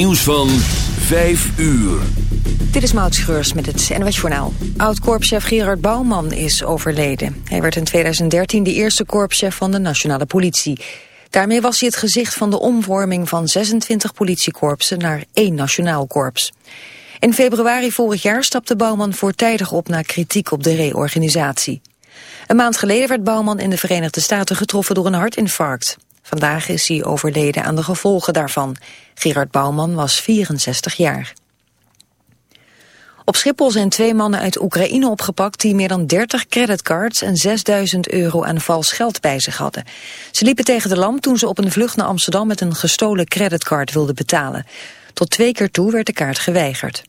Nieuws van 5 uur. Dit is Maud Schreurs met het NWS Journaal. Oud-korpschef Gerard Bouwman is overleden. Hij werd in 2013 de eerste korpschef van de nationale politie. Daarmee was hij het gezicht van de omvorming van 26 politiekorpsen naar één nationaal korps. In februari vorig jaar stapte Bouwman voortijdig op na kritiek op de reorganisatie. Een maand geleden werd Bouwman in de Verenigde Staten getroffen door een hartinfarct. Vandaag is hij overleden aan de gevolgen daarvan. Gerard Bouwman was 64 jaar. Op Schiphol zijn twee mannen uit Oekraïne opgepakt... die meer dan 30 creditcards en 6000 euro aan vals geld bij zich hadden. Ze liepen tegen de lamp toen ze op een vlucht naar Amsterdam... met een gestolen creditcard wilden betalen. Tot twee keer toe werd de kaart geweigerd.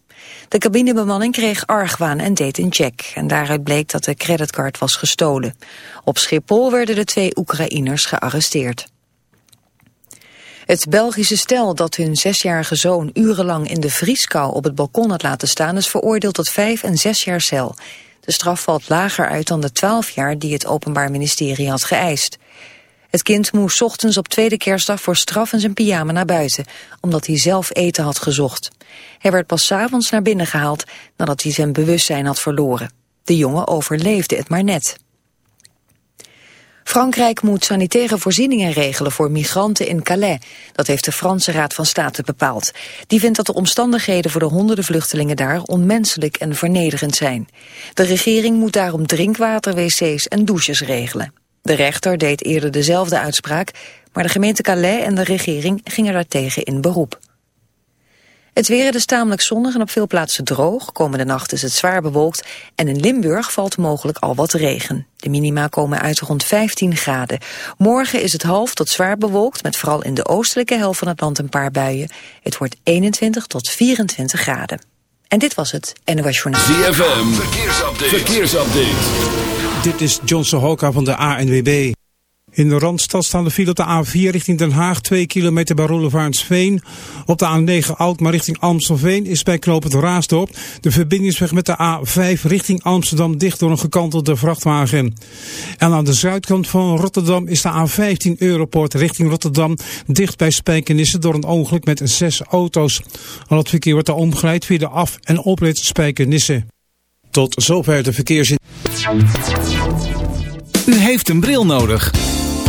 De cabinebemanning kreeg argwaan en deed een check. En daaruit bleek dat de creditcard was gestolen. Op Schiphol werden de twee Oekraïners gearresteerd. Het Belgische stel dat hun zesjarige zoon urenlang in de vrieskou op het balkon had laten staan is veroordeeld tot vijf en zes jaar cel. De straf valt lager uit dan de twaalf jaar die het Openbaar Ministerie had geëist. Het kind moest ochtends op tweede kerstdag voor straf in zijn pyjama naar buiten, omdat hij zelf eten had gezocht. Hij werd pas avonds naar binnen gehaald nadat hij zijn bewustzijn had verloren. De jongen overleefde het maar net. Frankrijk moet sanitaire voorzieningen regelen voor migranten in Calais. Dat heeft de Franse Raad van State bepaald. Die vindt dat de omstandigheden voor de honderden vluchtelingen daar onmenselijk en vernederend zijn. De regering moet daarom drinkwater, wc's en douches regelen. De rechter deed eerder dezelfde uitspraak, maar de gemeente Calais en de regering gingen daartegen in beroep. Het weer is tamelijk zonnig en op veel plaatsen droog. Komende nacht is het zwaar bewolkt en in Limburg valt mogelijk al wat regen. De minima komen uit rond 15 graden. Morgen is het half tot zwaar bewolkt met vooral in de oostelijke helft van het land een paar buien. Het wordt 21 tot 24 graden. En dit was het NOS Journaal. ZFM, verkeersupdate. verkeersupdate. Dit is John Sohoka van de ANWB. In de Randstad staan de file op de A4 richting Den Haag, 2 kilometer bij Roelevarensveen. Op de A9 Alkmaar richting Amstelveen is bij knooppunt Raasdorp de verbindingsweg met de A5 richting Amsterdam dicht door een gekantelde vrachtwagen. En aan de zuidkant van Rotterdam is de A15 Europort richting Rotterdam dicht bij Spijkenisse door een ongeluk met zes auto's. Al het verkeer wordt daar omgeleid via de af- en oprit Spijkenisse. Tot zover de verkeersin. U heeft een bril nodig.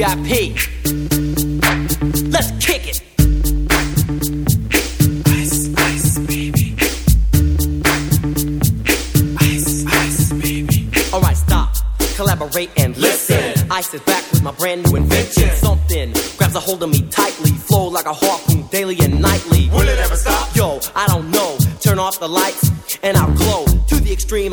VIP. Let's kick it. Ice, ice, baby. Ice, ice, baby. Alright, stop. Collaborate and listen. Ice is back with my brand new invention. Something grabs a hold of me tightly.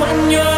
when you're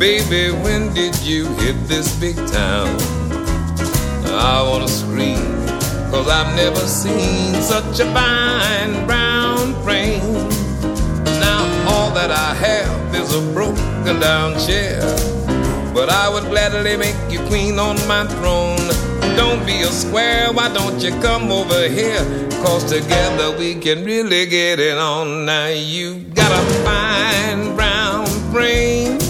Baby, when did you hit this big town? I wanna scream, cause I've never seen such a fine brown frame. Now all that I have is a broken down chair. But I would gladly make you queen on my throne. Don't be a square, why don't you come over here? Cause together we can really get it on. Now you got a fine brown frame.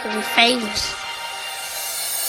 Grow up,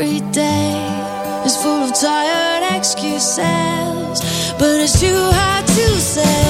every day is full of tired excuses, but it's too hard to say.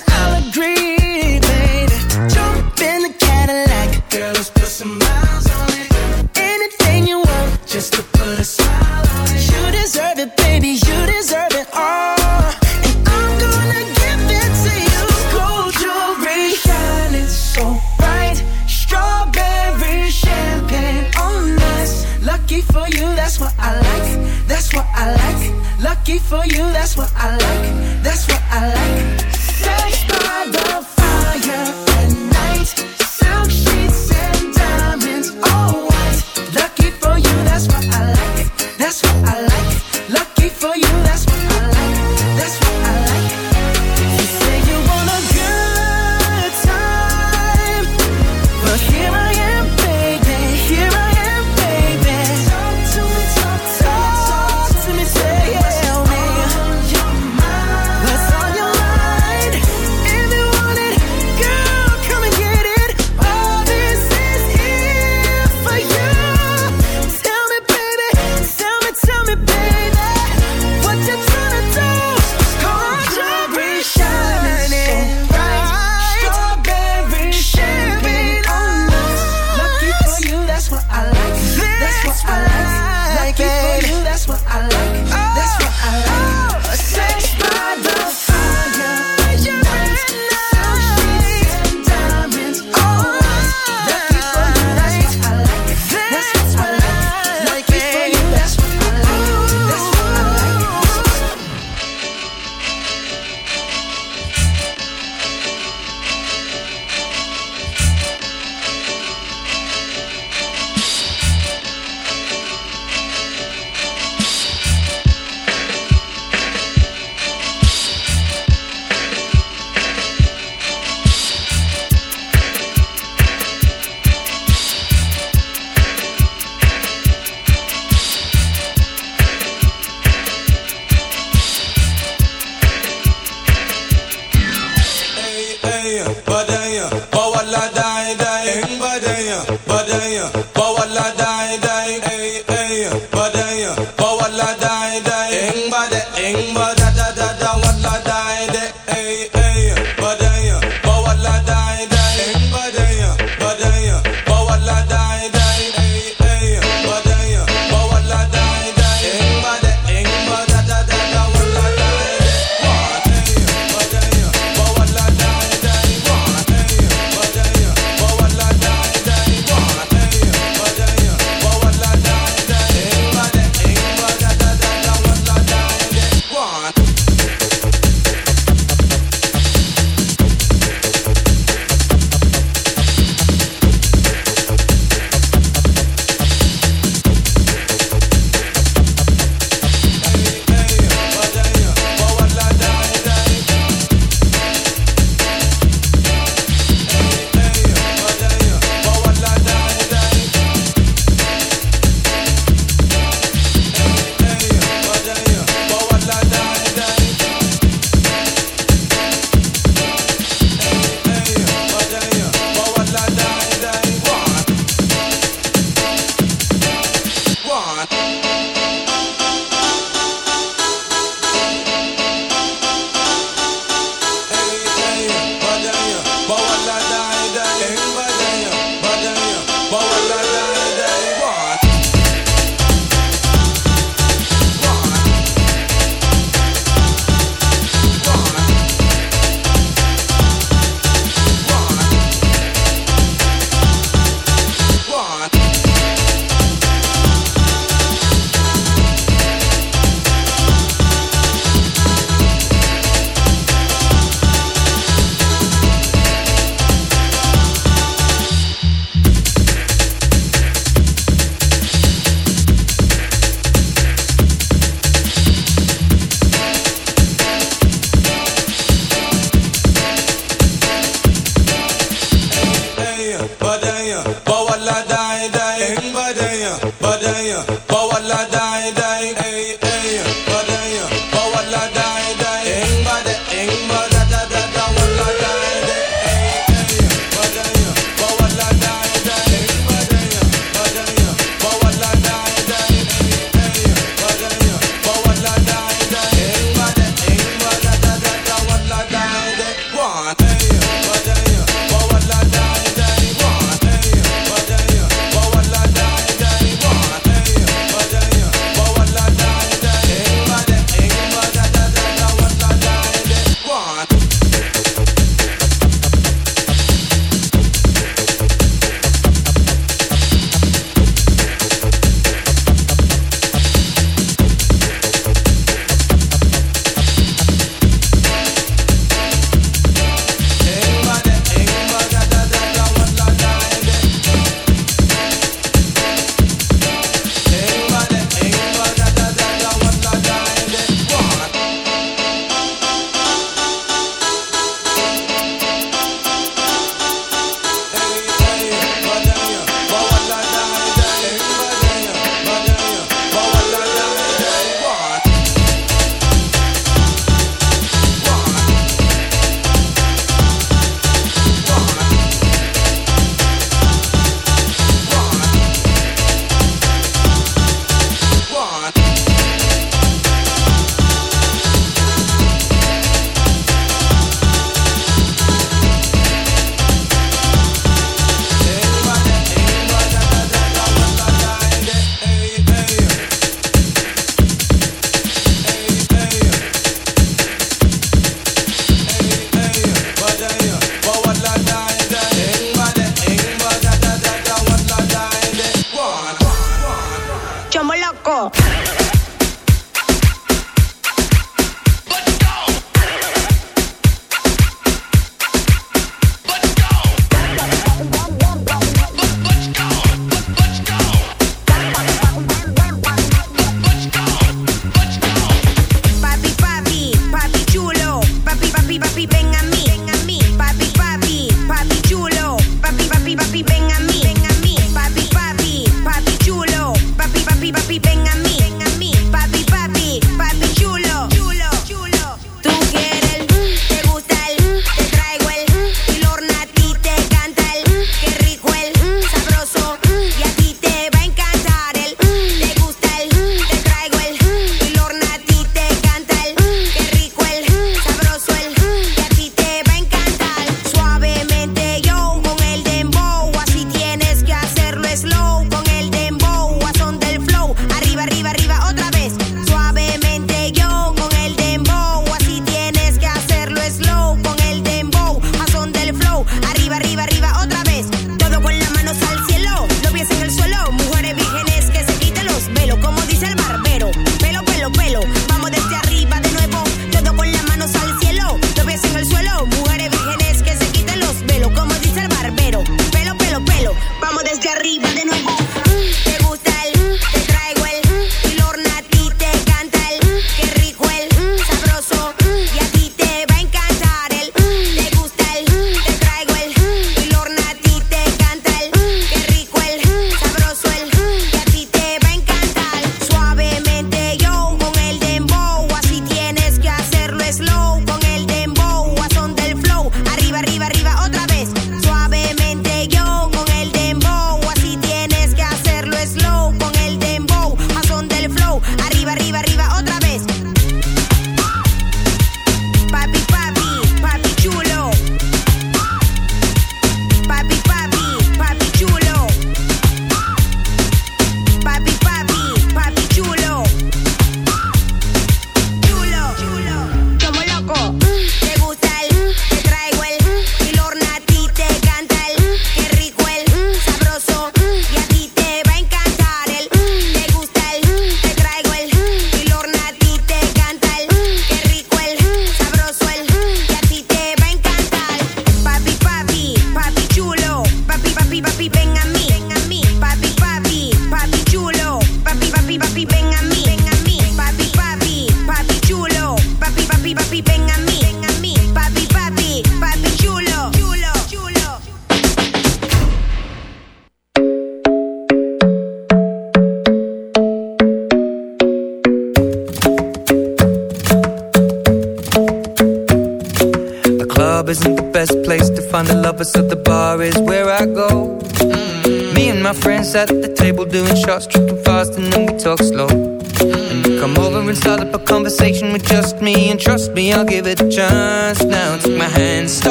for you,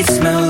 sheets smell